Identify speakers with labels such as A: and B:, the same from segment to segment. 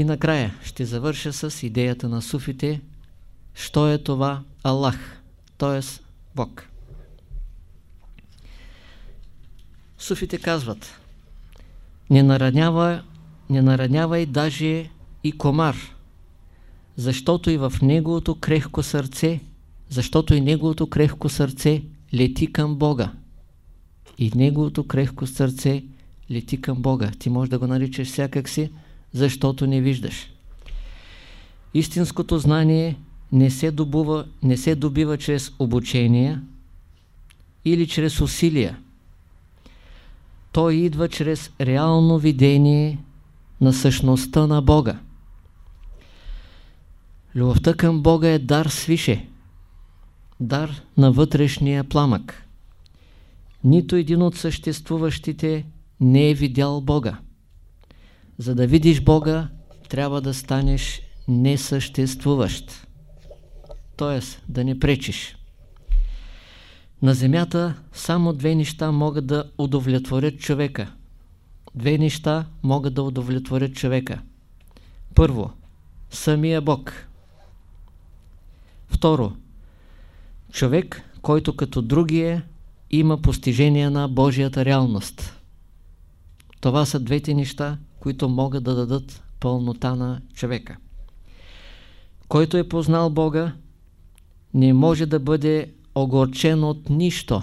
A: И накрая ще завърша с идеята на суфите, що е това Аллах, т.е. Бог. Суфите казват, не наранява, не наранявай даже и комар, защото и в неговото крехко сърце, защото и неговото крехко сърце лети към Бога. И неговото крехко сърце лети към Бога. Ти можеш да го наричаш всякак си, защото не виждаш. Истинското знание не се, добува, не се добива чрез обучение или чрез усилия. Той идва чрез реално видение на същността на Бога. Любовта към Бога е дар свише, дар на вътрешния пламък. Нито един от съществуващите не е видял Бога. За да видиш Бога, трябва да станеш несъществуващ. Тоест, да не пречиш. На земята само две неща могат да удовлетворят човека. Две неща могат да удовлетворят човека. Първо, самия Бог. Второ, човек, който като другия има постижение на Божията реалност. Това са двете неща, които могат да дадат пълнота на човека. Който е познал Бога, не може да бъде огорчен от нищо.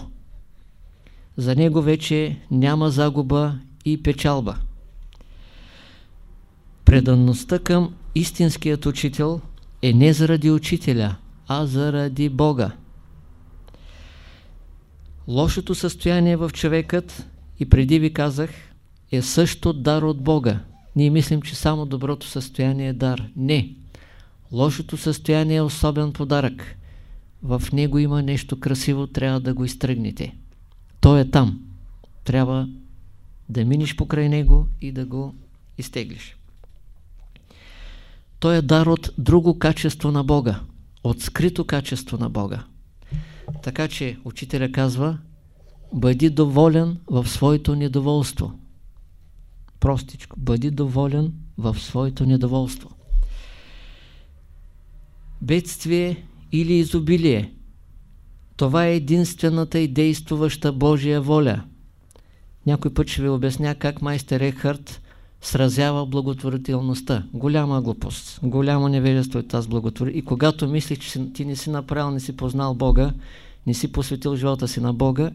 A: За него вече няма загуба и печалба. Преданността към истинският учител е не заради учителя, а заради Бога. Лошото състояние в човекът, и преди ви казах, е също дар от Бога. Ние мислим, че само доброто състояние е дар. Не. Лошото състояние е особен подарък. В него има нещо красиво, трябва да го изтръгнете. Той е там. Трябва да миниш покрай него и да го изтеглиш. Той е дар от друго качество на Бога, от скрито качество на Бога. Така че учителя казва, бъди доволен в своето недоволство. Простичко, бъди доволен в своето недоволство. Бедствие или изобилие. Това е единствената и действуваща Божия воля. Някой път ще ви обясня как майстер Ехарт сразява благотворителността. Голяма глупост, голямо невежество е тази благотворителност. И когато мислиш, че ти не си направил, не си познал Бога, не си посветил живота си на Бога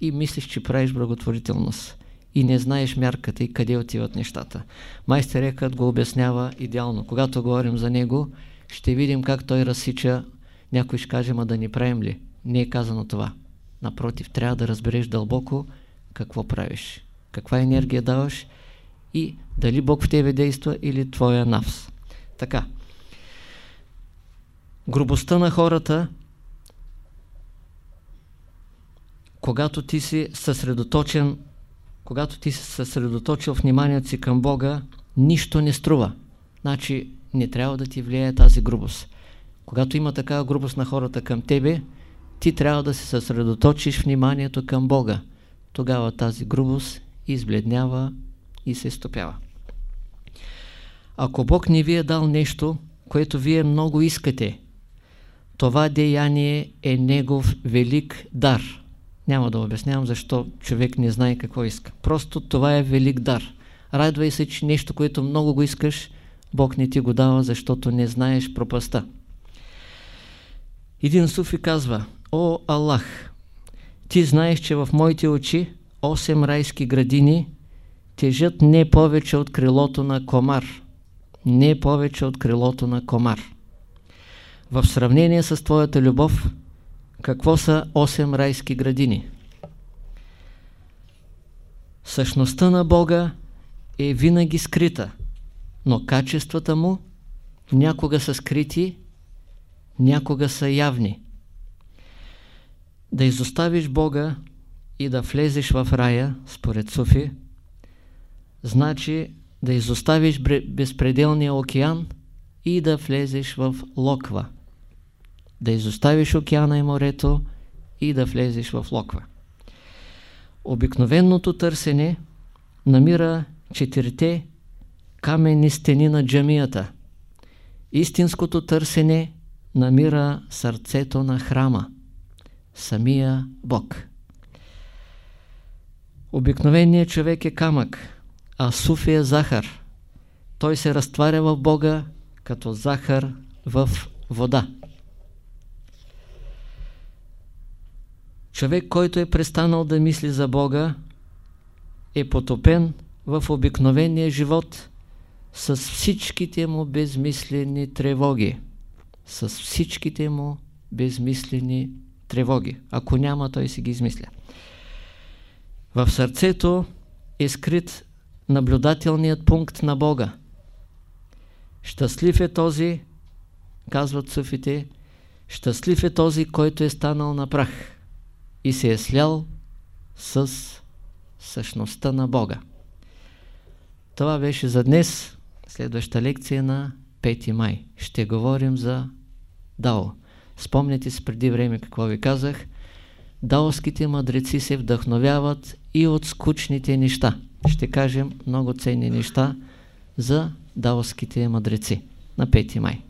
A: и мислиш, че правиш благотворителност и не знаеш мярката и къде отиват нещата. Майстер Екът го обяснява идеално. Когато говорим за него, ще видим как той разсича. Някой ще каже, ма да ни правим ли? Не е казано това. Напротив, трябва да разбереш дълбоко какво правиш. Каква енергия даваш и дали Бог в тебе действа или твоя навс. Така. Грубостта на хората когато ти си съсредоточен, когато ти си съсредоточил вниманието си към Бога, нищо не струва. Значи не трябва да ти влияе тази грубост. Когато има такава грубост на хората към тебе, ти трябва да се съсредоточиш вниманието към Бога. Тогава тази грубост избледнява и се стопява. Ако Бог не ви е дал нещо, което вие много искате, това деяние е Негов велик дар. Няма да обяснявам защо човек не знае какво иска. Просто това е велик дар. Радвай се, че нещо, което много го искаш, Бог не ти го дава, защото не знаеш пропаста. Един суфи казва, О, Аллах, ти знаеш, че в моите очи 8 райски градини тежат не повече от крилото на комар. Не повече от крилото на комар. В сравнение с твоята любов, какво са 8 райски градини? Същността на Бога е винаги скрита, но качествата му някога са скрити, някога са явни. Да изоставиш Бога и да влезеш в рая, според Суфи, значи да изоставиш безпределния океан и да влезеш в Локва да изоставиш океана и морето и да влезеш в локва. Обикновеното търсене намира четирите каменни стени на джамията. Истинското търсене намира сърцето на храма, самия Бог. Обикновеният човек е камък, а суфи е захар. Той се разтваря в Бога като захар в вода. Човек, който е престанал да мисли за Бога, е потопен в обикновения живот с всичките му безмислени тревоги. С всичките му безмислени тревоги. Ако няма, той си ги измисля. В сърцето е скрит наблюдателният пункт на Бога. Щастлив е този, казват суфите, щастлив е този, който е станал на прах и се е слял с същността на Бога. Това беше за днес. Следваща лекция на 5 май. Ще говорим за Дао. Спомняте си преди време какво ви казах. Даоските мъдреци се вдъхновяват и от скучните неща. Ще кажем много ценни неща за даоските мъдреци на 5 май.